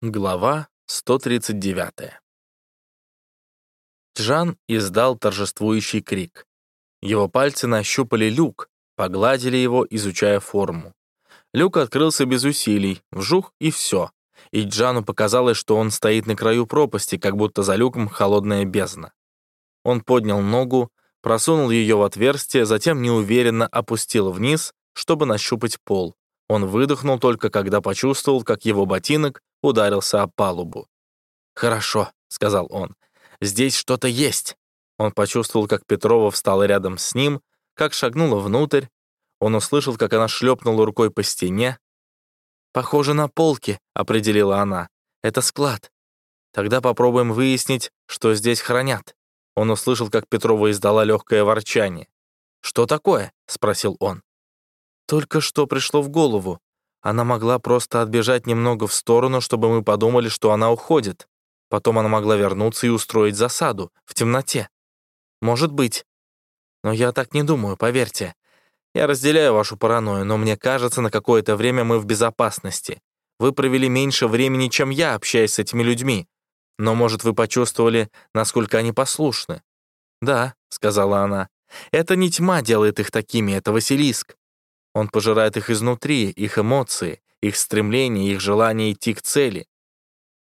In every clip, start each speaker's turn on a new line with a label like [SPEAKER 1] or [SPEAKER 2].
[SPEAKER 1] Глава 139 Джан издал торжествующий крик. Его пальцы нащупали люк, погладили его, изучая форму. Люк открылся без усилий, вжух и все. И Джану показалось, что он стоит на краю пропасти, как будто за люком холодная бездна. Он поднял ногу, просунул ее в отверстие, затем неуверенно опустил вниз, чтобы нащупать пол. Он выдохнул только, когда почувствовал, как его ботинок ударился о палубу. «Хорошо», — сказал он, — «здесь что-то есть». Он почувствовал, как Петрова встала рядом с ним, как шагнула внутрь. Он услышал, как она шлепнула рукой по стене. «Похоже на полки», — определила она. «Это склад. Тогда попробуем выяснить, что здесь хранят». Он услышал, как Петрова издала легкое ворчание. «Что такое?» — спросил он. «Только что пришло в голову. Она могла просто отбежать немного в сторону, чтобы мы подумали, что она уходит. Потом она могла вернуться и устроить засаду в темноте. Может быть. Но я так не думаю, поверьте. Я разделяю вашу паранойю, но мне кажется, на какое-то время мы в безопасности. Вы провели меньше времени, чем я, общаясь с этими людьми. Но, может, вы почувствовали, насколько они послушны. «Да», — сказала она, — «это не тьма делает их такими, это Василиск. Он пожирает их изнутри, их эмоции, их стремления, их желание идти к цели.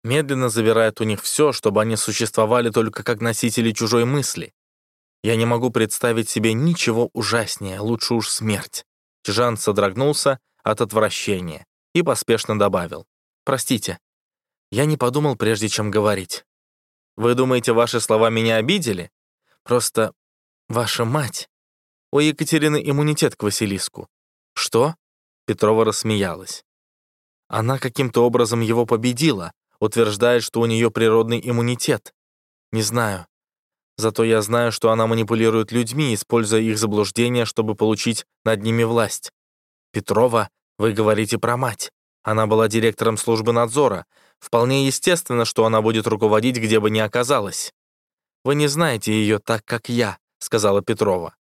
[SPEAKER 1] Медленно забирает у них все, чтобы они существовали только как носители чужой мысли. Я не могу представить себе ничего ужаснее, лучше уж смерть. Жан содрогнулся от отвращения и поспешно добавил. «Простите, я не подумал, прежде чем говорить. Вы думаете, ваши слова меня обидели? Просто ваша мать. У Екатерины иммунитет к Василиску. «Что?» — Петрова рассмеялась. «Она каким-то образом его победила, утверждает, что у нее природный иммунитет. Не знаю. Зато я знаю, что она манипулирует людьми, используя их заблуждения, чтобы получить над ними власть. Петрова, вы говорите про мать. Она была директором службы надзора. Вполне естественно, что она будет руководить, где бы ни оказалась. Вы не знаете ее так, как я», — сказала Петрова.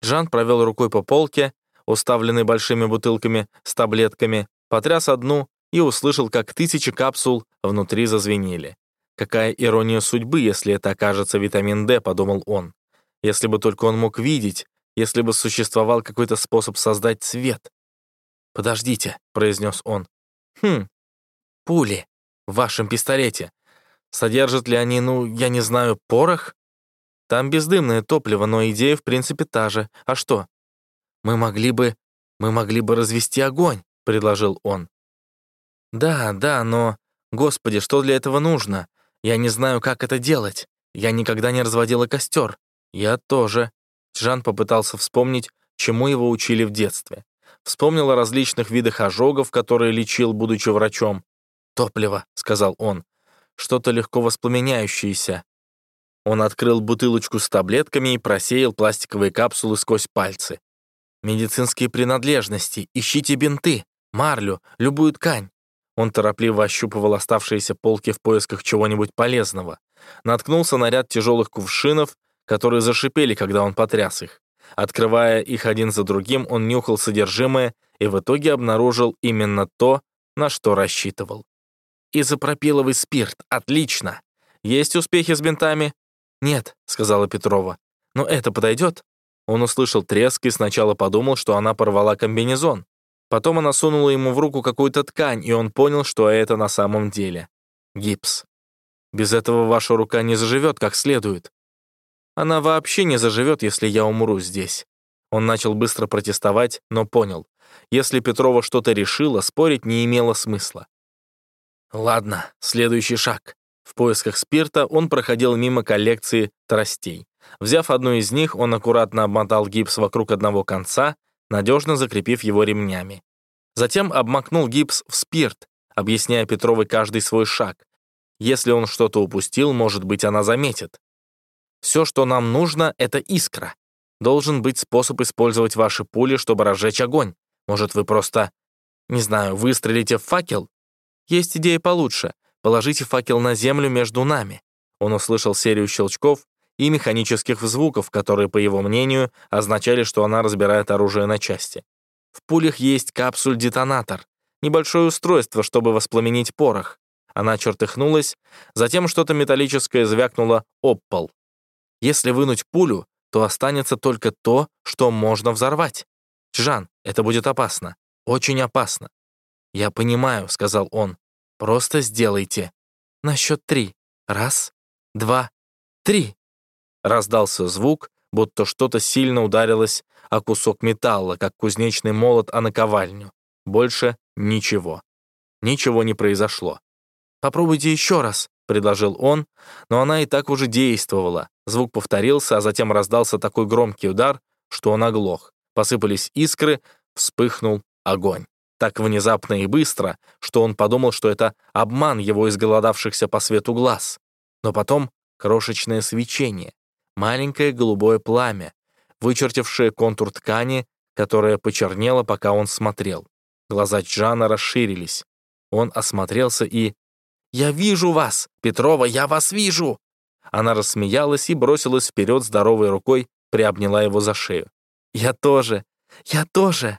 [SPEAKER 1] Жан провел рукой по полке, уставленный большими бутылками с таблетками, потряс одну и услышал, как тысячи капсул внутри зазвенели. «Какая ирония судьбы, если это окажется витамин D», — подумал он. «Если бы только он мог видеть, если бы существовал какой-то способ создать цвет». «Подождите», — произнес он. «Хм, пули в вашем пистолете. Содержат ли они, ну, я не знаю, порох? Там бездымное топливо, но идея в принципе та же. А что, «Мы могли бы... мы могли бы развести огонь», — предложил он. «Да, да, но... Господи, что для этого нужно? Я не знаю, как это делать. Я никогда не разводила костер. Я тоже». Жан попытался вспомнить, чему его учили в детстве. Вспомнил о различных видах ожогов, которые лечил, будучи врачом. «Топливо», — сказал он. «Что-то легко воспламеняющееся». Он открыл бутылочку с таблетками и просеял пластиковые капсулы сквозь пальцы. Медицинские принадлежности, ищите бинты, марлю, любую ткань. Он торопливо ощупывал оставшиеся полки в поисках чего-нибудь полезного. Наткнулся на ряд тяжелых кувшинов, которые зашипели, когда он потряс их. Открывая их один за другим, он нюхал содержимое и в итоге обнаружил именно то, на что рассчитывал. «Изопропиловый спирт. Отлично. Есть успехи с бинтами?» «Нет», — сказала Петрова. «Но это подойдет?» Он услышал треск и сначала подумал, что она порвала комбинезон. Потом она сунула ему в руку какую-то ткань, и он понял, что это на самом деле гипс. Без этого ваша рука не заживет как следует. Она вообще не заживет, если я умру здесь. Он начал быстро протестовать, но понял. Если Петрова что-то решила, спорить не имело смысла. Ладно, следующий шаг. В поисках спирта он проходил мимо коллекции тростей. Взяв одну из них, он аккуратно обмотал гипс вокруг одного конца, надежно закрепив его ремнями. Затем обмакнул гипс в спирт, объясняя Петровой каждый свой шаг. Если он что-то упустил, может быть, она заметит. Все, что нам нужно, это искра. Должен быть способ использовать ваши пули, чтобы разжечь огонь. Может, вы просто, не знаю, выстрелите в факел? Есть идея получше. Положите факел на землю между нами. Он услышал серию щелчков, и механических звуков, которые, по его мнению, означали, что она разбирает оружие на части. В пулях есть капсуль-детонатор, небольшое устройство, чтобы воспламенить порох. Она чертыхнулась, затем что-то металлическое звякнуло об пол. Если вынуть пулю, то останется только то, что можно взорвать. Джан, это будет опасно. Очень опасно. «Я понимаю», — сказал он. «Просто сделайте. На счет три. Раз, два, три». Раздался звук, будто что-то сильно ударилось о кусок металла, как кузнечный молот о наковальню. Больше ничего. Ничего не произошло. «Попробуйте еще раз», — предложил он, но она и так уже действовала. Звук повторился, а затем раздался такой громкий удар, что он оглох. Посыпались искры, вспыхнул огонь. Так внезапно и быстро, что он подумал, что это обман его изголодавшихся по свету глаз. Но потом крошечное свечение, маленькое голубое пламя, вычертившее контур ткани, которая почернела, пока он смотрел. Глаза Джана расширились. Он осмотрелся и... «Я вижу вас! Петрова, я вас вижу!» Она рассмеялась и бросилась вперед здоровой рукой, приобняла его за шею. «Я тоже! Я тоже!»